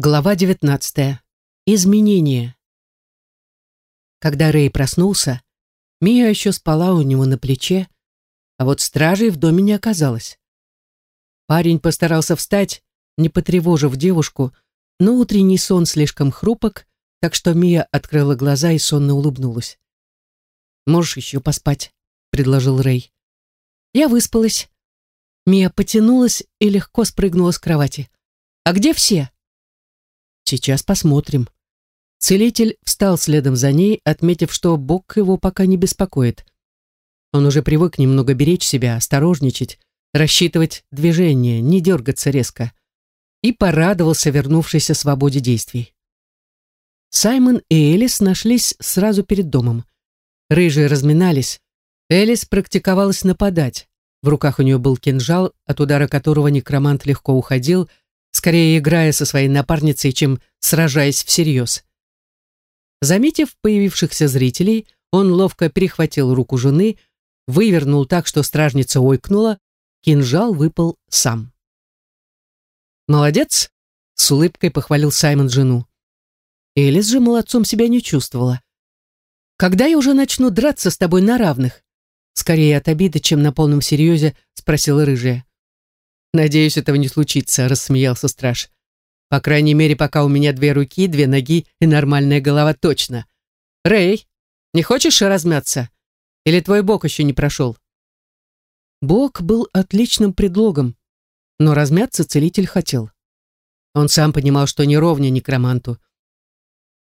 Глава 19. Изменения. Когда Рэй проснулся, Мия еще спала у него на плече, а вот стражей в доме не оказалось. Парень постарался встать, не потревожив девушку, но утренний сон слишком хрупок, так что Мия открыла глаза и сонно улыбнулась. «Можешь еще поспать», — предложил Рэй. Я выспалась. Мия потянулась и легко спрыгнула с кровати. «А где все?» Сейчас посмотрим. Целитель встал следом за ней, отметив, что Бог его пока не беспокоит. Он уже привык немного беречь себя, осторожничать, рассчитывать движение, не дергаться резко. И порадовался вернувшейся свободе действий. Саймон и Элис нашлись сразу перед домом. Рыжие разминались. Элис практиковалась нападать. В руках у нее был кинжал, от удара которого некромант легко уходил, скорее играя со своей напарницей, чем сражаясь всерьез. Заметив появившихся зрителей, он ловко перехватил руку жены, вывернул так, что стражница ойкнула, кинжал выпал сам. «Молодец!» — с улыбкой похвалил Саймон жену. Элис же молодцом себя не чувствовала. «Когда я уже начну драться с тобой на равных?» Скорее от обиды, чем на полном серьезе, спросила рыжая. «Надеюсь, этого не случится», — рассмеялся страж. «По крайней мере, пока у меня две руки, две ноги и нормальная голова точно. Рэй, не хочешь размяться? Или твой бок еще не прошел?» Бок был отличным предлогом, но размяться целитель хотел. Он сам понимал, что не ровня некроманту.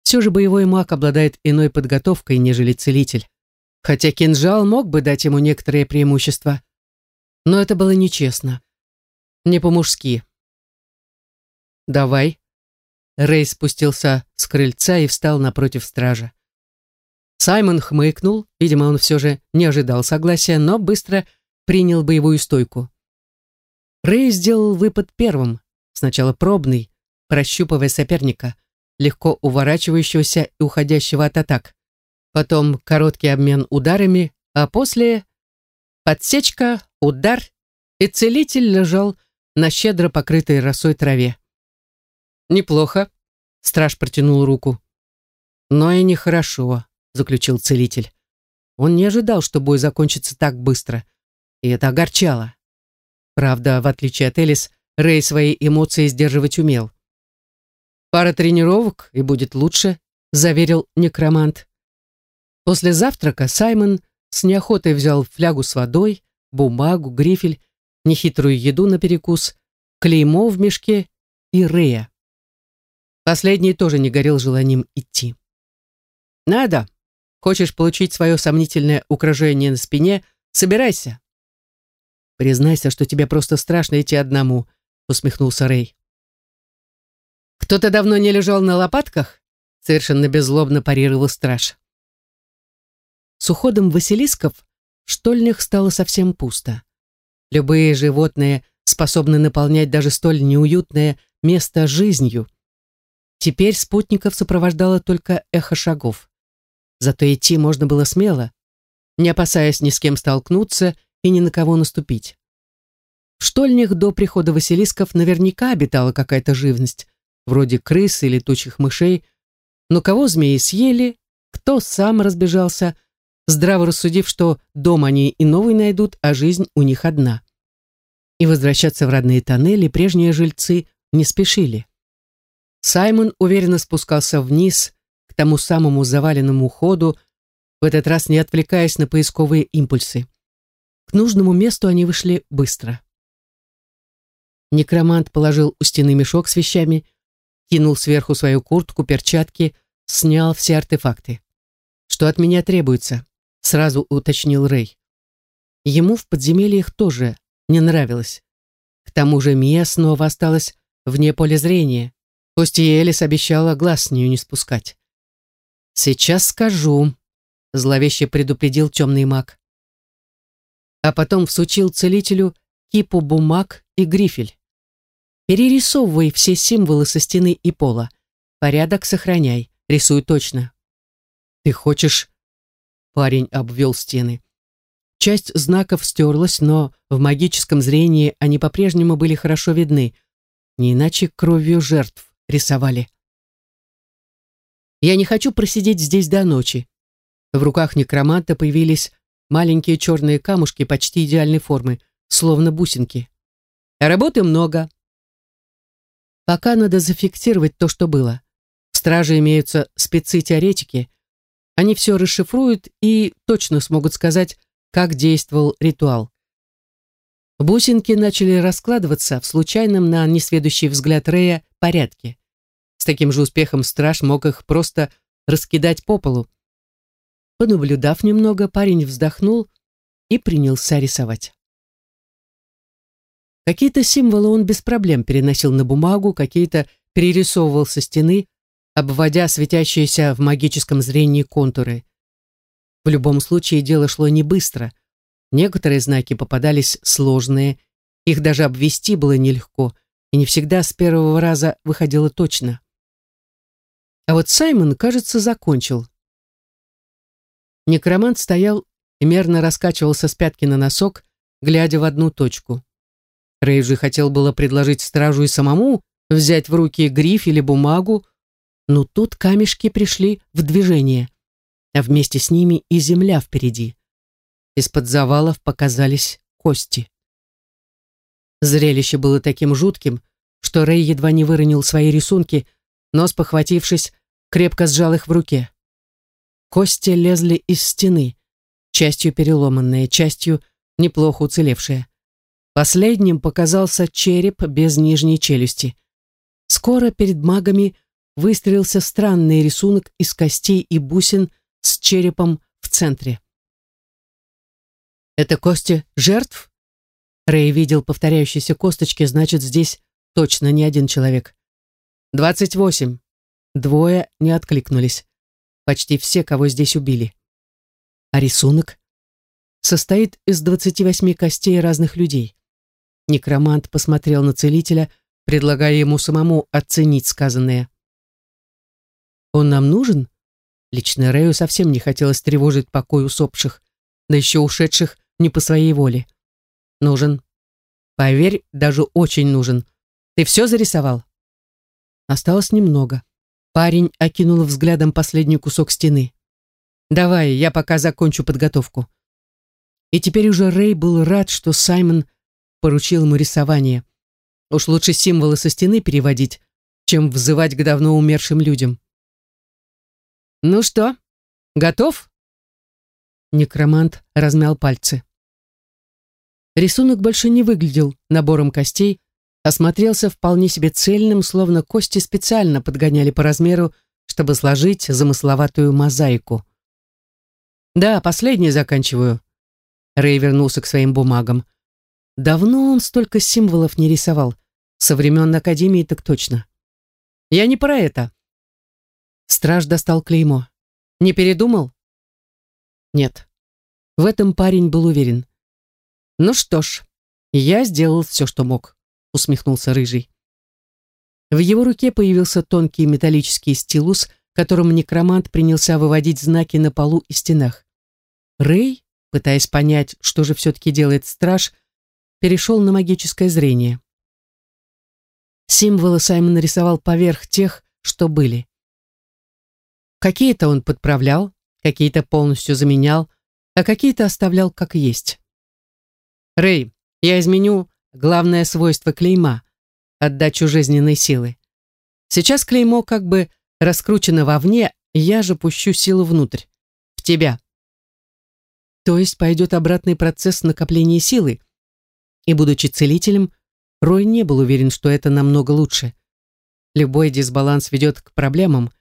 Все же боевой маг обладает иной подготовкой, нежели целитель. Хотя кинжал мог бы дать ему некоторые преимущества. Но это было нечестно не по-мужски. «Давай». Рэй спустился с крыльца и встал напротив стража. Саймон хмыкнул, видимо, он все же не ожидал согласия, но быстро принял боевую стойку. Рэй сделал выпад первым, сначала пробный, прощупывая соперника, легко уворачивающегося и уходящего от атак. Потом короткий обмен ударами, а после подсечка, удар, и целитель лежал на щедро покрытой росой траве. «Неплохо», — страж протянул руку. «Но и нехорошо», — заключил целитель. Он не ожидал, что бой закончится так быстро, и это огорчало. Правда, в отличие от Элис, Рэй свои эмоции сдерживать умел. «Пара тренировок, и будет лучше», — заверил некромант. После завтрака Саймон с неохотой взял флягу с водой, бумагу, грифель нехитрую еду на перекус, клеймо в мешке и Рея. Последний тоже не горел желанием идти. «Надо. Хочешь получить свое сомнительное украшение на спине? Собирайся». «Признайся, что тебе просто страшно идти одному», — усмехнулся Рэй. «Кто-то давно не лежал на лопатках?» — совершенно беззлобно парировал страж. С уходом Василисков в штольнях стало совсем пусто. Любые животные способны наполнять даже столь неуютное место жизнью. Теперь спутников сопровождало только эхо шагов. Зато идти можно было смело, не опасаясь ни с кем столкнуться и ни на кого наступить. В штольнях до прихода Василисков наверняка обитала какая-то живность, вроде крыс или летучих мышей, но кого змеи съели, кто сам разбежался, здраво рассудив, что дом они и новый найдут, а жизнь у них одна. И возвращаться в родные тоннели прежние жильцы не спешили. Саймон уверенно спускался вниз, к тому самому заваленному ходу, в этот раз не отвлекаясь на поисковые импульсы. К нужному месту они вышли быстро. Некромант положил у стены мешок с вещами, кинул сверху свою куртку, перчатки, снял все артефакты. «Что от меня требуется?» сразу уточнил Рэй. Ему в подземельях тоже не нравилось. К тому же Мия снова осталась вне поля зрения, пусть и Элис обещала глаз с нее не спускать. «Сейчас скажу», — зловеще предупредил темный маг. А потом всучил целителю кипу бумаг и грифель. «Перерисовывай все символы со стены и пола. Порядок сохраняй, рисуй точно». «Ты хочешь Парень обвел стены. Часть знаков стерлась, но в магическом зрении они по-прежнему были хорошо видны, не иначе кровью жертв рисовали. Я не хочу просидеть здесь до ночи. В руках некроманта появились маленькие черные камушки почти идеальной формы, словно бусинки. Работы много. Пока надо зафиксировать то, что было. В страже имеются спецы-теоретики. Они все расшифруют и точно смогут сказать, как действовал ритуал. Бусинки начали раскладываться в случайном на несведущий взгляд Рея порядке. С таким же успехом страж мог их просто раскидать по полу. Понаблюдав немного, парень вздохнул и принялся рисовать. Какие-то символы он без проблем переносил на бумагу, какие-то перерисовывал со стены, обводя светящиеся в магическом зрении контуры. В любом случае дело шло не быстро. Некоторые знаки попадались сложные, их даже обвести было нелегко, и не всегда с первого раза выходило точно. А вот Саймон, кажется, закончил. Некромант стоял и мерно раскачивался с пятки на носок, глядя в одну точку. Рэй же хотел было предложить стражу и самому взять в руки гриф или бумагу, но тут камешки пришли в движение, а вместе с ними и земля впереди. Из-под завалов показались кости. Зрелище было таким жутким, что Рэй едва не выронил свои рисунки, но, спохватившись, крепко сжал их в руке. Кости лезли из стены, частью переломанные, частью неплохо уцелевшие. Последним показался череп без нижней челюсти. Скоро перед магами выстрелился странный рисунок из костей и бусин с черепом в центре. «Это кости жертв?» Рэй видел повторяющиеся косточки, значит, здесь точно не один человек. «Двадцать восемь». Двое не откликнулись. Почти все, кого здесь убили. А рисунок состоит из 28 костей разных людей. Некромант посмотрел на целителя, предлагая ему самому оценить сказанное. «Он нам нужен?» Лично Рэю совсем не хотелось тревожить покой усопших, да еще ушедших не по своей воле. «Нужен. Поверь, даже очень нужен. Ты все зарисовал?» Осталось немного. Парень окинул взглядом последний кусок стены. «Давай, я пока закончу подготовку». И теперь уже Рэй был рад, что Саймон поручил ему рисование. Уж лучше символы со стены переводить, чем взывать к давно умершим людям. «Ну что, готов?» Некромант размял пальцы. Рисунок больше не выглядел набором костей, осмотрелся вполне себе цельным, словно кости специально подгоняли по размеру, чтобы сложить замысловатую мозаику. «Да, последний заканчиваю». Рэй вернулся к своим бумагам. Давно он столько символов не рисовал. Со времен Академии так точно. «Я не про это». Страж достал клеймо. «Не передумал?» «Нет». В этом парень был уверен. «Ну что ж, я сделал все, что мог» усмехнулся Рыжий. В его руке появился тонкий металлический стилус, которым некромант принялся выводить знаки на полу и стенах. Рэй, пытаясь понять, что же все-таки делает страж, перешел на магическое зрение. Символы Саймон нарисовал поверх тех, что были. Какие-то он подправлял, какие-то полностью заменял, а какие-то оставлял как есть. «Рэй, я изменю главное свойство клейма – отдачу жизненной силы. Сейчас клеймо как бы раскручено вовне, я же пущу силу внутрь, в тебя. То есть пойдет обратный процесс накопления силы. И будучи целителем, Рой не был уверен, что это намного лучше. Любой дисбаланс ведет к проблемам,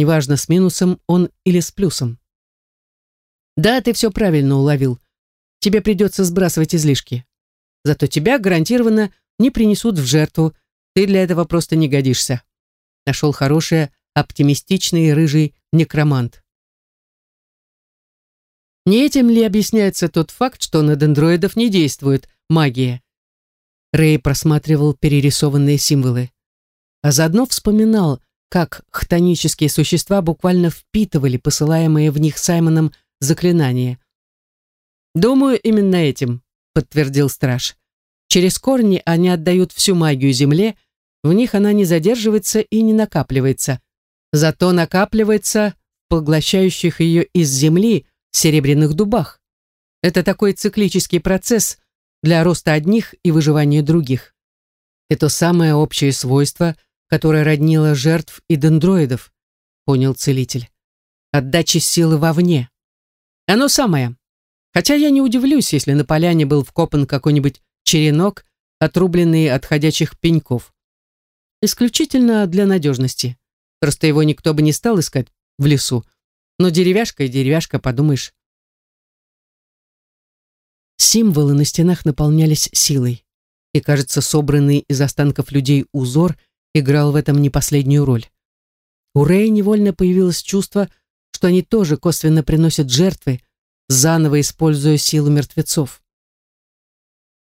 неважно, с минусом он или с плюсом. Да, ты все правильно уловил. Тебе придется сбрасывать излишки. Зато тебя гарантированно не принесут в жертву. Ты для этого просто не годишься. Нашел хороший, оптимистичный рыжий некромант. Не этим ли объясняется тот факт, что на дендроидов не действует магия? Рэй просматривал перерисованные символы, а заодно вспоминал, как хтонические существа буквально впитывали посылаемые в них Саймоном заклинания. «Думаю, именно этим», подтвердил страж. Через корни они отдают всю магию земле, В них она не задерживается и не накапливается, зато накапливается в поглощающих ее из земли серебряных дубах. Это такой циклический процесс для роста одних и выживания других. Это самое общее свойство, которое роднило жертв и дендроидов, понял целитель. Отдача силы вовне. Оно самое. Хотя я не удивлюсь, если на поляне был вкопан какой-нибудь черенок, отрубленный от ходячих пеньков. Исключительно для надежности. Просто его никто бы не стал искать в лесу. Но деревяшка и деревяшка, подумаешь. Символы на стенах наполнялись силой. И, кажется, собранный из останков людей узор играл в этом не последнюю роль. У Рэя невольно появилось чувство, что они тоже косвенно приносят жертвы, заново используя силу мертвецов.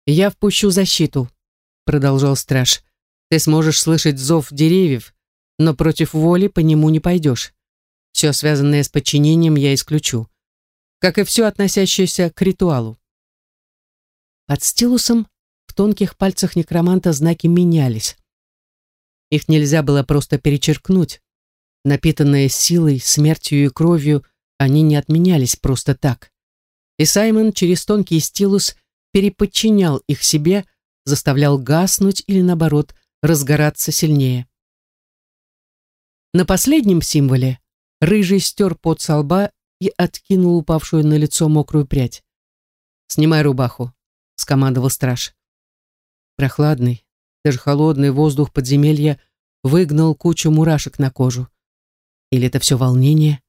«Я впущу защиту», — продолжал страж. Ты сможешь слышать зов деревьев, но против воли по нему не пойдешь. Все связанное с подчинением я исключу. Как и все относящееся к ритуалу. Под стилусом в тонких пальцах некроманта знаки менялись. Их нельзя было просто перечеркнуть. Напитанные силой, смертью и кровью, они не отменялись просто так. И Саймон через тонкий стилус переподчинял их себе, заставлял гаснуть или, наоборот, разгораться сильнее. На последнем символе рыжий стер пот со лба и откинул упавшую на лицо мокрую прядь. «Снимай рубаху», — скомандовал страж. Прохладный, даже холодный воздух подземелья выгнал кучу мурашек на кожу. Или это все волнение?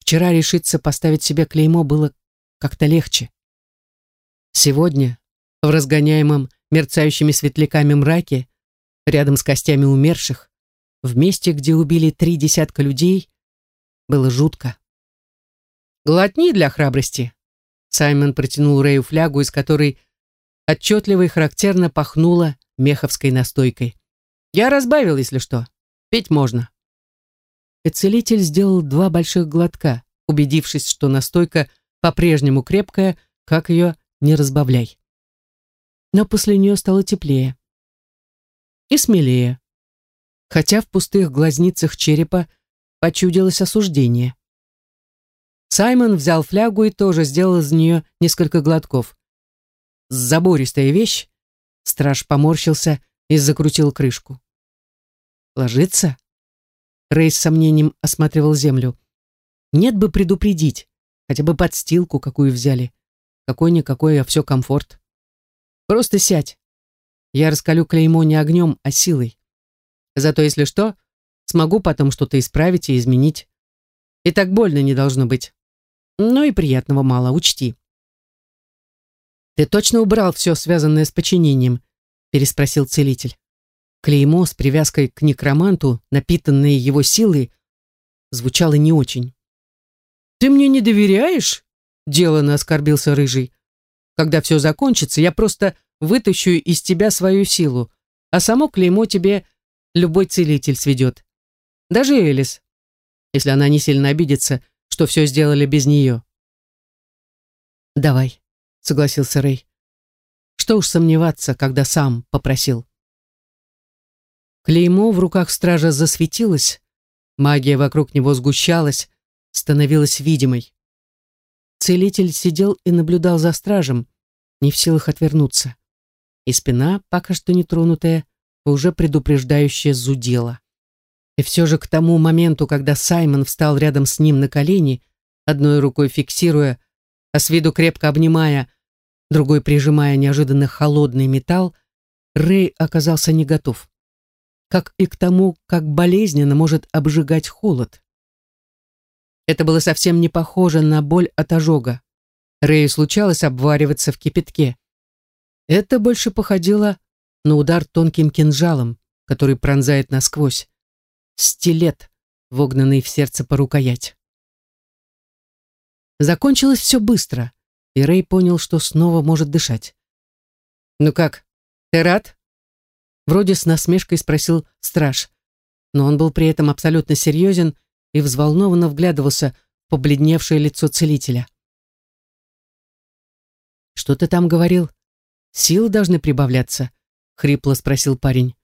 Вчера решиться поставить себе клеймо было как-то легче. Сегодня, в разгоняемом мерцающими светляками мраке, рядом с костями умерших, в месте, где убили три десятка людей, было жутко. «Глотни для храбрости!» Саймон протянул Рэю флягу, из которой отчетливо и характерно пахнуло меховской настойкой. «Я разбавил, если что. Пить можно». И целитель сделал два больших глотка, убедившись, что настойка по-прежнему крепкая, как ее не разбавляй. Но после нее стало теплее и смелее. Хотя в пустых глазницах черепа почудилось осуждение. Саймон взял флягу и тоже сделал из нее несколько глотков. Забористая вещь. Страж поморщился и закрутил крышку. «Ложится?» Рэй с сомнением осматривал землю. «Нет бы предупредить, хотя бы подстилку какую взяли. Какой-никакой, а все комфорт. Просто сядь, я раскалю клеймо не огнем, а силой. Зато, если что, смогу потом что-то исправить и изменить. И так больно не должно быть. Но и приятного мало, учти. «Ты точно убрал все, связанное с подчинением?» переспросил целитель. Клеймо с привязкой к некроманту, напитанное его силой, звучало не очень. «Ты мне не доверяешь?» — делано оскорбился Рыжий. «Когда все закончится, я просто вытащу из тебя свою силу, а само клеймо тебе любой целитель сведет. Даже Элис, если она не сильно обидится, что все сделали без нее. «Давай», — согласился Рэй. «Что уж сомневаться, когда сам попросил». Клеймо в руках стража засветилось, магия вокруг него сгущалась, становилась видимой. Целитель сидел и наблюдал за стражем, не в силах отвернуться и спина, пока что не тронутая, уже предупреждающе зудела. И все же к тому моменту, когда Саймон встал рядом с ним на колени, одной рукой фиксируя, а с виду крепко обнимая, другой прижимая неожиданно холодный металл, Рэй оказался не готов. Как и к тому, как болезненно может обжигать холод. Это было совсем не похоже на боль от ожога. Рэю случалось обвариваться в кипятке. Это больше походило на удар тонким кинжалом, который пронзает насквозь. Стилет, вогнанный в сердце по рукоять. Закончилось все быстро, и Рэй понял, что снова может дышать. «Ну как, ты рад?» Вроде с насмешкой спросил страж, но он был при этом абсолютно серьезен и взволнованно вглядывался в побледневшее лицо целителя. «Что ты там говорил?» Силы должны прибавляться?» — хрипло спросил парень.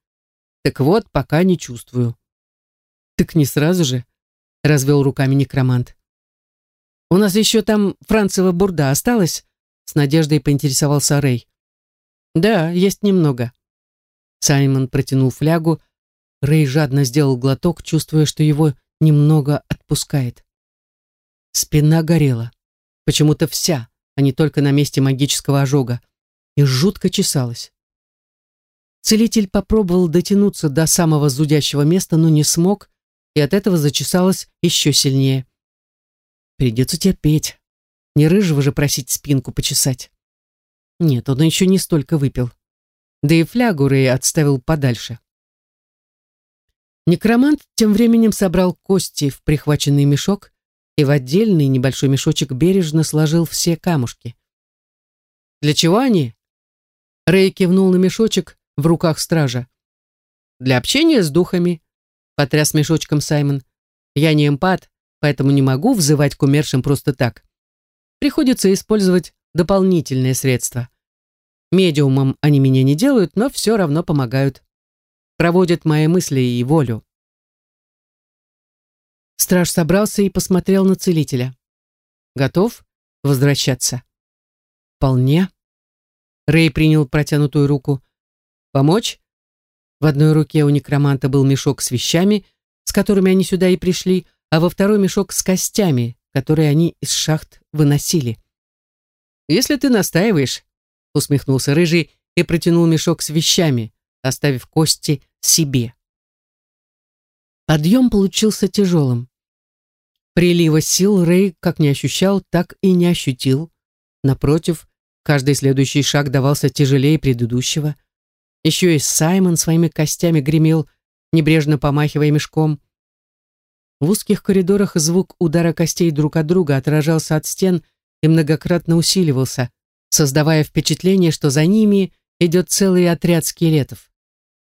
Так вот, пока не чувствую. Так не сразу же, развел руками некромант. У нас еще там францева бурда осталась? С надеждой поинтересовался Рэй. Да, есть немного. Саймон протянул флягу. Рэй жадно сделал глоток, чувствуя, что его немного отпускает. Спина горела. Почему-то вся, а не только на месте магического ожога. И жутко чесалась. Целитель попробовал дотянуться до самого зудящего места, но не смог, и от этого зачесалось еще сильнее. Придется терпеть. Не рыжего же просить спинку почесать. Нет, он еще не столько выпил. Да и флягу Рэй отставил подальше. Некромант тем временем собрал кости в прихваченный мешок и в отдельный небольшой мешочек бережно сложил все камушки. «Для чего они?» Рэй кивнул на мешочек в руках стража. «Для общения с духами», — потряс мешочком Саймон. «Я не эмпат, поэтому не могу взывать к умершим просто так. Приходится использовать дополнительные средства. Медиумом они меня не делают, но все равно помогают. Проводят мои мысли и волю. Страж собрался и посмотрел на целителя. Готов возвращаться? Вполне. Рэй принял протянутую руку. Помочь? В одной руке у некроманта был мешок с вещами, с которыми они сюда и пришли, а во второй мешок с костями, которые они из шахт выносили. «Если ты настаиваешь», — усмехнулся Рыжий и протянул мешок с вещами, оставив кости себе. Подъем получился тяжелым. Прилива сил Рэй как не ощущал, так и не ощутил. Напротив, каждый следующий шаг давался тяжелее предыдущего. Еще и Саймон своими костями гремел, небрежно помахивая мешком. В узких коридорах звук удара костей друг от друга отражался от стен и многократно усиливался, создавая впечатление, что за ними идет целый отряд скелетов.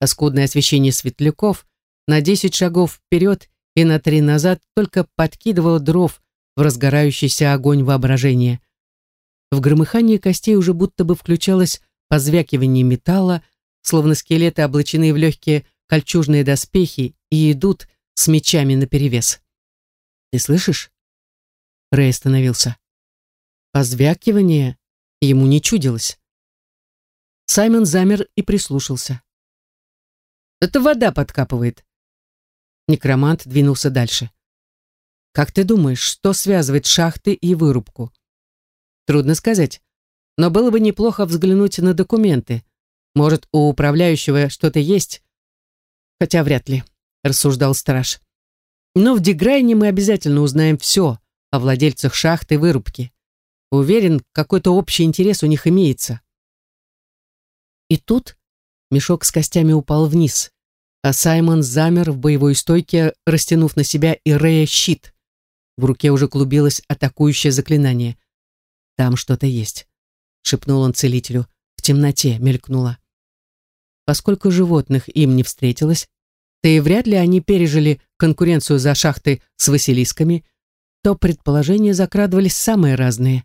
А скудное освещение светляков на десять шагов вперед и на три назад только подкидывало дров в разгорающийся огонь воображения. В громыхании костей уже будто бы включалось позвякивание металла, словно скелеты облачены в легкие кольчужные доспехи и идут с мечами наперевес. «Ты слышишь?» Рэй остановился. Позвякивание ему не чудилось. Саймон замер и прислушался. «Это вода подкапывает». Некромант двинулся дальше. «Как ты думаешь, что связывает шахты и вырубку?» «Трудно сказать, но было бы неплохо взглянуть на документы. Может, у управляющего что-то есть, хотя вряд ли» рассуждал страж. Но в Деграйне мы обязательно узнаем все о владельцах шахты и вырубки. Уверен, какой-то общий интерес у них имеется. И тут мешок с костями упал вниз, а Саймон замер в боевой стойке, растянув на себя и Рея щит. В руке уже клубилось атакующее заклинание. «Там что-то есть», — шепнул он целителю. В темноте мелькнуло. Поскольку животных им не встретилось, да и вряд ли они пережили конкуренцию за шахты с Василисками, то предположения закрадывались самые разные.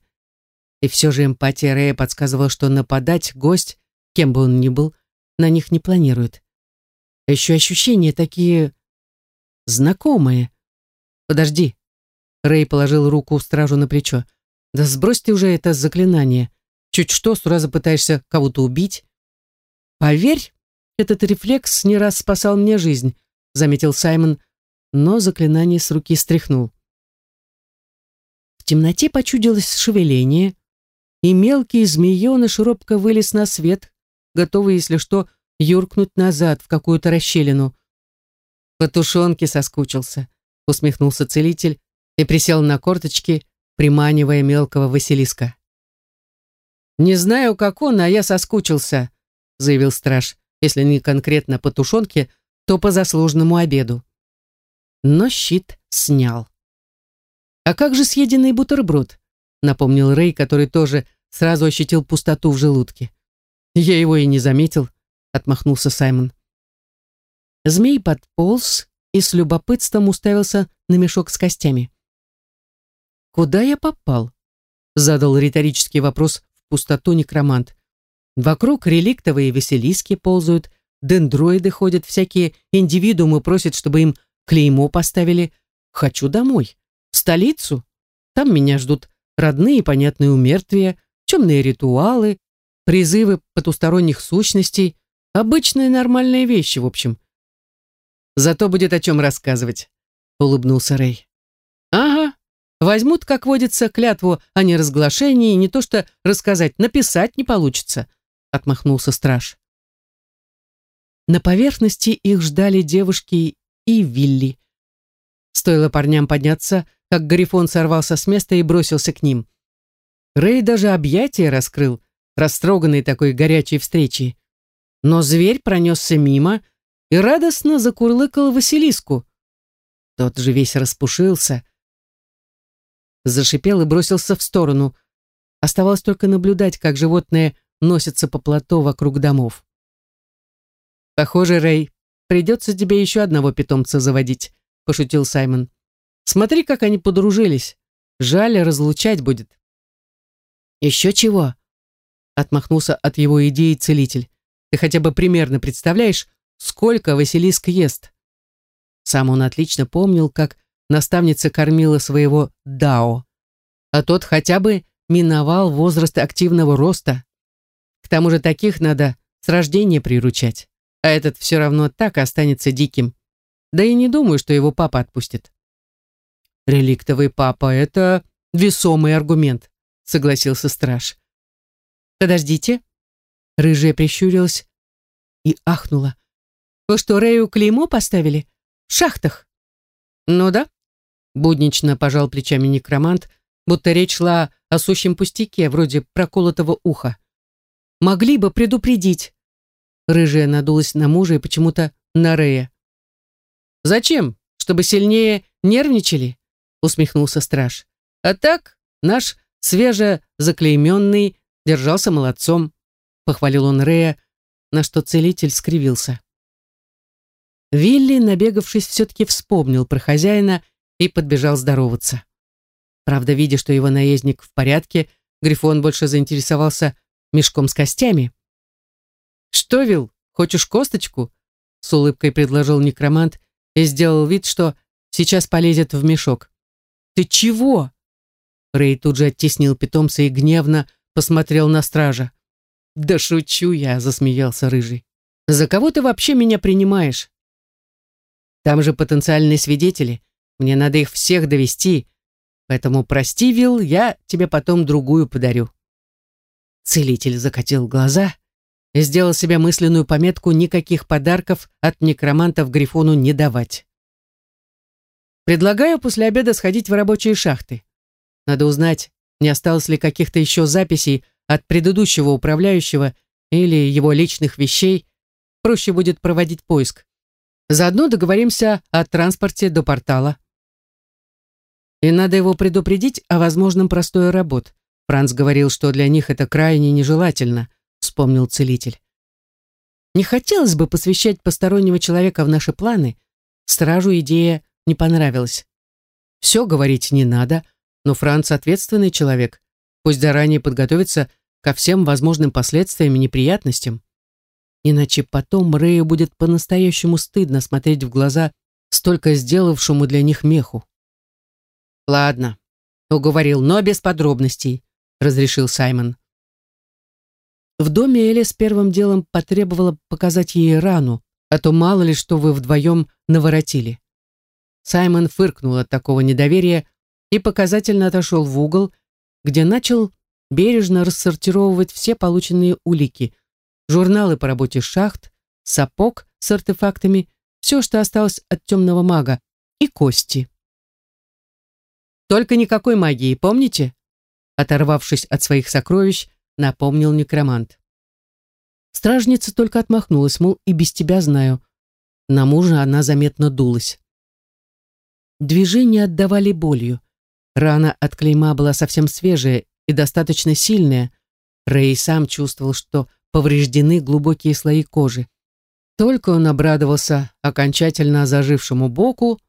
И все же эмпатия Рея подсказывала, что нападать гость, кем бы он ни был, на них не планирует. А еще ощущения такие знакомые. Подожди. Рэй положил руку стражу на плечо. Да сбрось ты уже это заклинание. Чуть что, сразу пытаешься кого-то убить. Поверь, этот рефлекс не раз спасал мне жизнь, заметил Саймон, но заклинание с руки стряхнул. В темноте почудилось шевеление, и мелкий змееныш робко вылез на свет, готовый, если что, юркнуть назад в какую-то расщелину. По тушенке соскучился, усмехнулся целитель и присел на корточки, приманивая мелкого Василиска. «Не знаю, как он, а я соскучился», — заявил страж если не конкретно по тушенке, то по заслуженному обеду. Но щит снял. «А как же съеденный бутерброд?» Напомнил Рэй, который тоже сразу ощутил пустоту в желудке. «Я его и не заметил», отмахнулся Саймон. Змей подполз и с любопытством уставился на мешок с костями. «Куда я попал?» задал риторический вопрос в пустоту некромант. Вокруг реликтовые веселиски ползают, дендроиды ходят, всякие индивидуумы просят, чтобы им клеймо поставили. Хочу домой, в столицу. Там меня ждут родные понятные умертвия, темные ритуалы, призывы потусторонних сущностей, обычные нормальные вещи, в общем. Зато будет о чем рассказывать, улыбнулся Рэй. Ага, возьмут, как водится, клятву о неразглашении, не то что рассказать, написать не получится, отмахнулся страж. На поверхности их ждали девушки и Вилли. Стоило парням подняться, как Гарифон сорвался с места и бросился к ним. Рэй даже объятия раскрыл, растроганный такой горячей встречей. Но зверь пронесся мимо и радостно закурлыкал Василиску. Тот же весь распушился, зашипел и бросился в сторону. Оставалось только наблюдать, как животное носится по плато вокруг домов. «Похоже, Рэй, придется тебе еще одного питомца заводить», — пошутил Саймон. Смотри, как они подружились. Жаль, разлучать будет. Еще чего? Отмахнулся от его идеи целитель. Ты хотя бы примерно представляешь, сколько Василиск ест? Сам он отлично помнил, как наставница кормила своего Дао. А тот хотя бы миновал возраст активного роста. К тому же таких надо с рождения приручать. А этот все равно так останется диким. Да и не думаю, что его папа отпустит. «Реликтовый папа — это весомый аргумент», — согласился страж. «Подождите». Рыжая прищурилась и ахнула. «Вы что, Рэю клеймо поставили? В шахтах?» «Ну да», — буднично пожал плечами некромант, будто речь шла о сущем пустяке, вроде проколотого уха. «Могли бы предупредить». Рыжая надулась на мужа и почему-то на Рэя. «Зачем? Чтобы сильнее нервничали?» усмехнулся страж. А так, наш свежезаклейменный держался молодцом, похвалил он Рея, на что целитель скривился. Вилли, набегавшись, все-таки вспомнил про хозяина и подбежал здороваться. Правда, видя, что его наездник в порядке, Грифон больше заинтересовался мешком с костями. «Что, Вил, хочешь косточку?» С улыбкой предложил некромант и сделал вид, что сейчас полезет в мешок. «Ты чего?» Рэй тут же оттеснил питомца и гневно посмотрел на стража. «Да шучу я», — засмеялся Рыжий. «За кого ты вообще меня принимаешь?» «Там же потенциальные свидетели. Мне надо их всех довести. Поэтому прости, Вилл, я тебе потом другую подарю». Целитель закатил глаза и сделал себе мысленную пометку никаких подарков от некромантов Грифону не давать. Предлагаю после обеда сходить в рабочие шахты. Надо узнать, не осталось ли каких-то еще записей от предыдущего управляющего или его личных вещей. Проще будет проводить поиск. Заодно договоримся о транспорте до портала. И надо его предупредить о возможном простое работ. Франц говорил, что для них это крайне нежелательно, вспомнил целитель. Не хотелось бы посвящать постороннего человека в наши планы. Стражу идея не понравилось. Все говорить не надо, но Франц ответственный человек, пусть заранее подготовится ко всем возможным последствиям и неприятностям. Иначе потом Рэю будет по-настоящему стыдно смотреть в глаза столько сделавшему для них меху. «Ладно», — уговорил, но без подробностей, — разрешил Саймон. В доме Элис первым делом потребовала показать ей рану, а то мало ли что вы вдвоем наворотили. Саймон фыркнул от такого недоверия и показательно отошел в угол, где начал бережно рассортировывать все полученные улики, журналы по работе шахт, сапог с артефактами, все, что осталось от темного мага, и кости. «Только никакой магии, помните?» Оторвавшись от своих сокровищ, напомнил некромант. Стражница только отмахнулась, мол, и без тебя знаю. На мужа она заметно дулась. Движения отдавали болью. Рана от клейма была совсем свежая и достаточно сильная. Рэй сам чувствовал, что повреждены глубокие слои кожи. Только он обрадовался окончательно зажившему боку.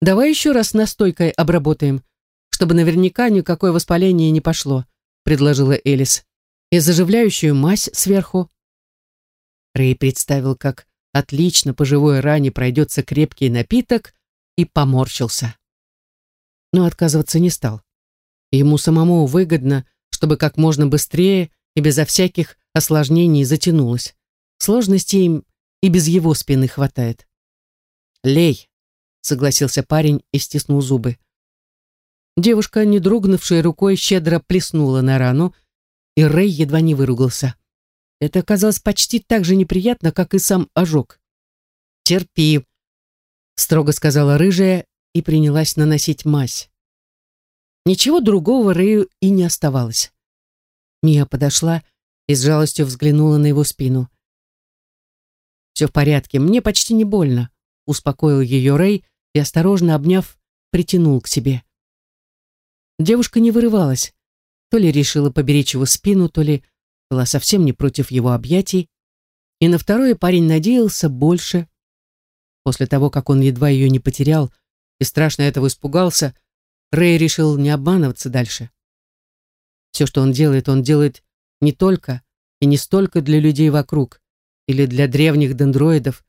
«Давай еще раз настойкой обработаем, чтобы наверняка никакое воспаление не пошло», предложила Элис. «И заживляющую мазь сверху». Рэй представил, как отлично по живой ране пройдется крепкий напиток и поморщился. Но отказываться не стал. Ему самому выгодно, чтобы как можно быстрее и безо всяких осложнений затянулось. Сложностей им и без его спины хватает. «Лей», — согласился парень и стиснул зубы. Девушка, не дрогнувшая рукой, щедро плеснула на рану, и Рэй едва не выругался. Это оказалось почти так же неприятно, как и сам ожог. «Терпи», — строго сказала рыжая и принялась наносить мазь. Ничего другого Рэю и не оставалось. Мия подошла и с жалостью взглянула на его спину. «Все в порядке, мне почти не больно», — успокоил ее Рэй и, осторожно обняв, притянул к себе. Девушка не вырывалась, то ли решила поберечь его спину, то ли была совсем не против его объятий, и на второе парень надеялся больше. После того, как он едва ее не потерял и страшно этого испугался, Рэй решил не обманываться дальше. Все, что он делает, он делает не только и не столько для людей вокруг или для древних дендроидов,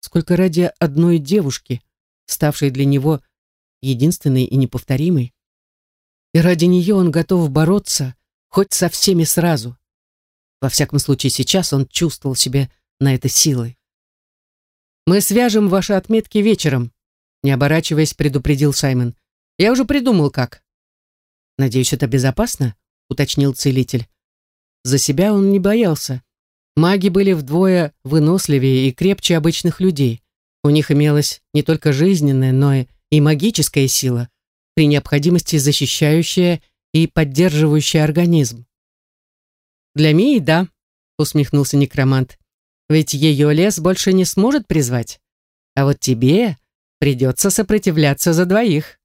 сколько ради одной девушки, ставшей для него единственной и неповторимой. И ради нее он готов бороться хоть со всеми сразу. Во всяком случае, сейчас он чувствовал себя на это силой. «Мы свяжем ваши отметки вечером», не оборачиваясь, предупредил Саймон. Я уже придумал, как. Надеюсь, это безопасно, уточнил целитель. За себя он не боялся. Маги были вдвое выносливее и крепче обычных людей. У них имелась не только жизненная, но и магическая сила, при необходимости защищающая и поддерживающая организм. «Для Мии, да», — усмехнулся некромант. «Ведь ее лес больше не сможет призвать. А вот тебе придется сопротивляться за двоих».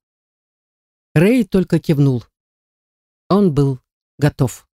Рэй только кивнул. Он был готов.